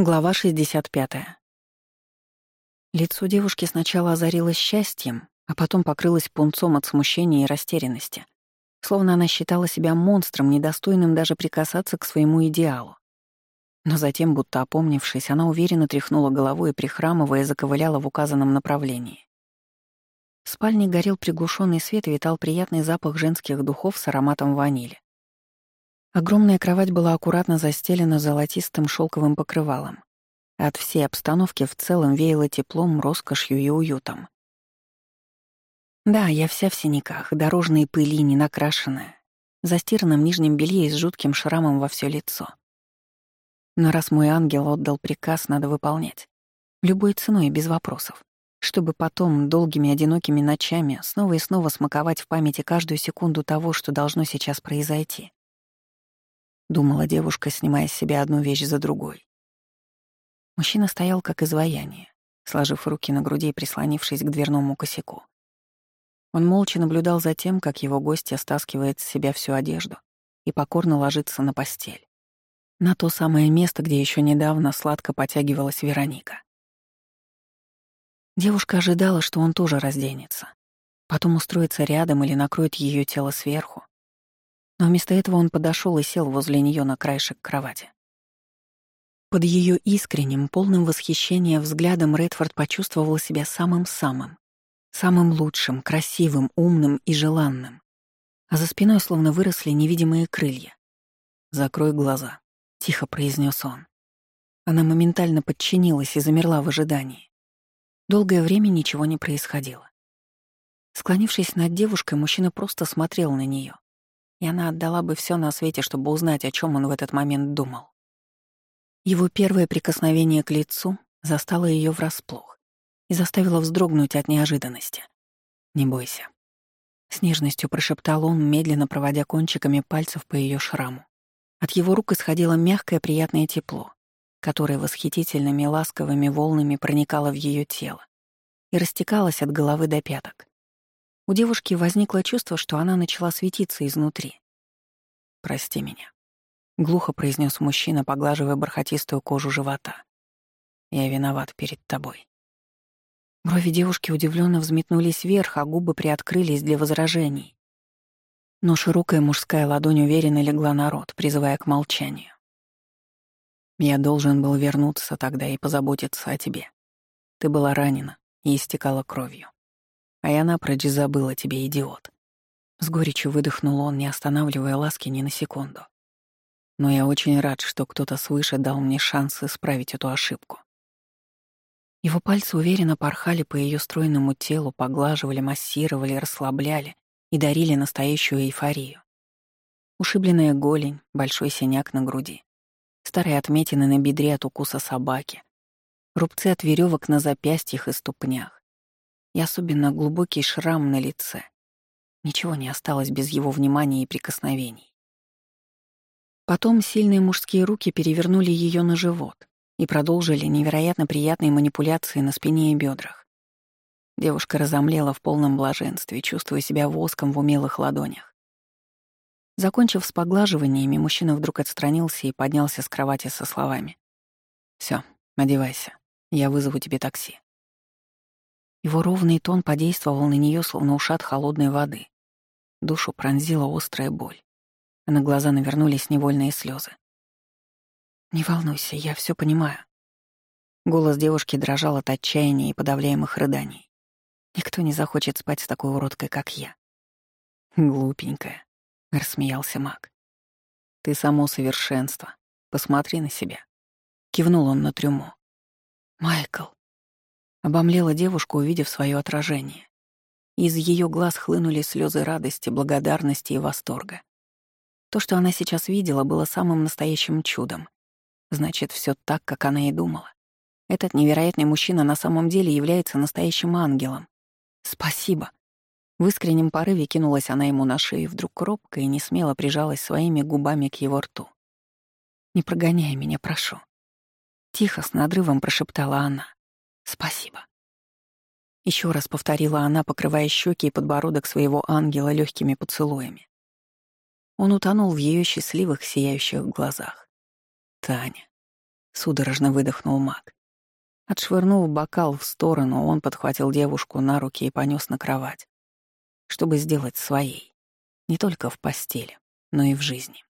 Глава 65. Лицо девушки сначала озарилось счастьем, а потом покрылось пунцом от смущения и растерянности, словно она считала себя монстром, недостойным даже прикасаться к своему идеалу. Но затем, будто опомнившись, она уверенно тряхнула головой и, прихрамывая, заковыляла в указанном направлении. В спальне горел приглушенный свет и витал приятный запах женских духов с ароматом ванили. Огромная кровать была аккуратно застелена золотистым шелковым покрывалом. От всей обстановки в целом веяло теплом, роскошью и уютом. Да, я вся в синяках, дорожные пыли, не накрашенная, в застиранном нижнем белье и с жутким шрамом во все лицо. Но раз мой ангел отдал приказ, надо выполнять. Любой ценой без вопросов. Чтобы потом, долгими одинокими ночами, снова и снова смаковать в памяти каждую секунду того, что должно сейчас произойти. — думала девушка, снимая с себя одну вещь за другой. Мужчина стоял как изваяние, сложив руки на груди и прислонившись к дверному косяку. Он молча наблюдал за тем, как его гостья стаскивает с себя всю одежду и покорно ложится на постель. На то самое место, где еще недавно сладко потягивалась Вероника. Девушка ожидала, что он тоже разденется. Потом устроится рядом или накроет ее тело сверху, но вместо этого он подошел и сел возле нее на краешек кровати. Под ее искренним, полным восхищения взглядом Редфорд почувствовал себя самым-самым, самым лучшим, красивым, умным и желанным. А за спиной словно выросли невидимые крылья. «Закрой глаза», — тихо произнес он. Она моментально подчинилась и замерла в ожидании. Долгое время ничего не происходило. Склонившись над девушкой, мужчина просто смотрел на нее, и она отдала бы все на свете, чтобы узнать, о чем он в этот момент думал. Его первое прикосновение к лицу застало ее врасплох и заставило вздрогнуть от неожиданности. «Не бойся». С нежностью прошептал он, медленно проводя кончиками пальцев по ее шраму. От его рук исходило мягкое приятное тепло, которое восхитительными ласковыми волнами проникало в ее тело и растекалось от головы до пяток. У девушки возникло чувство, что она начала светиться изнутри. «Прости меня», — глухо произнес мужчина, поглаживая бархатистую кожу живота. «Я виноват перед тобой». Брови девушки удивленно взметнулись вверх, а губы приоткрылись для возражений. Но широкая мужская ладонь уверенно легла на рот, призывая к молчанию. «Я должен был вернуться тогда и позаботиться о тебе. Ты была ранена и истекала кровью. А я напрочь забыла тебе, идиот. С горечью выдохнул он, не останавливая ласки ни на секунду. Но я очень рад, что кто-то свыше дал мне шанс исправить эту ошибку. Его пальцы уверенно порхали по ее стройному телу, поглаживали, массировали, расслабляли и дарили настоящую эйфорию. Ушибленная голень, большой синяк на груди, старые отметины на бедре от укуса собаки, рубцы от веревок на запястьях и ступнях и особенно глубокий шрам на лице. Ничего не осталось без его внимания и прикосновений. Потом сильные мужские руки перевернули ее на живот и продолжили невероятно приятные манипуляции на спине и бедрах. Девушка разомлела в полном блаженстве, чувствуя себя воском в умелых ладонях. Закончив с поглаживаниями, мужчина вдруг отстранился и поднялся с кровати со словами. «Всё, одевайся, я вызову тебе такси». Его ровный тон подействовал на нее, словно ушат холодной воды. Душу пронзила острая боль, а на глаза навернулись невольные слезы. «Не волнуйся, я все понимаю». Голос девушки дрожал от отчаяния и подавляемых рыданий. «Никто не захочет спать с такой уродкой, как я». «Глупенькая», — рассмеялся маг. «Ты само совершенство. Посмотри на себя». Кивнул он на трюмо. «Майкл», Обомлела девушка, увидев свое отражение. Из ее глаз хлынули слезы радости, благодарности и восторга. То, что она сейчас видела, было самым настоящим чудом. Значит, все так, как она и думала. Этот невероятный мужчина на самом деле является настоящим ангелом. Спасибо. В искреннем порыве кинулась она ему на шею, вдруг робко и несмело прижалась своими губами к его рту. «Не прогоняй меня, прошу». Тихо, с надрывом прошептала она. Спасибо. Еще раз повторила она, покрывая щеки и подбородок своего ангела легкими поцелуями. Он утонул в ее счастливых, сияющих глазах. Таня. Судорожно выдохнул маг. Отшвырнув бокал в сторону, он подхватил девушку на руки и понес на кровать, чтобы сделать своей. Не только в постели, но и в жизни.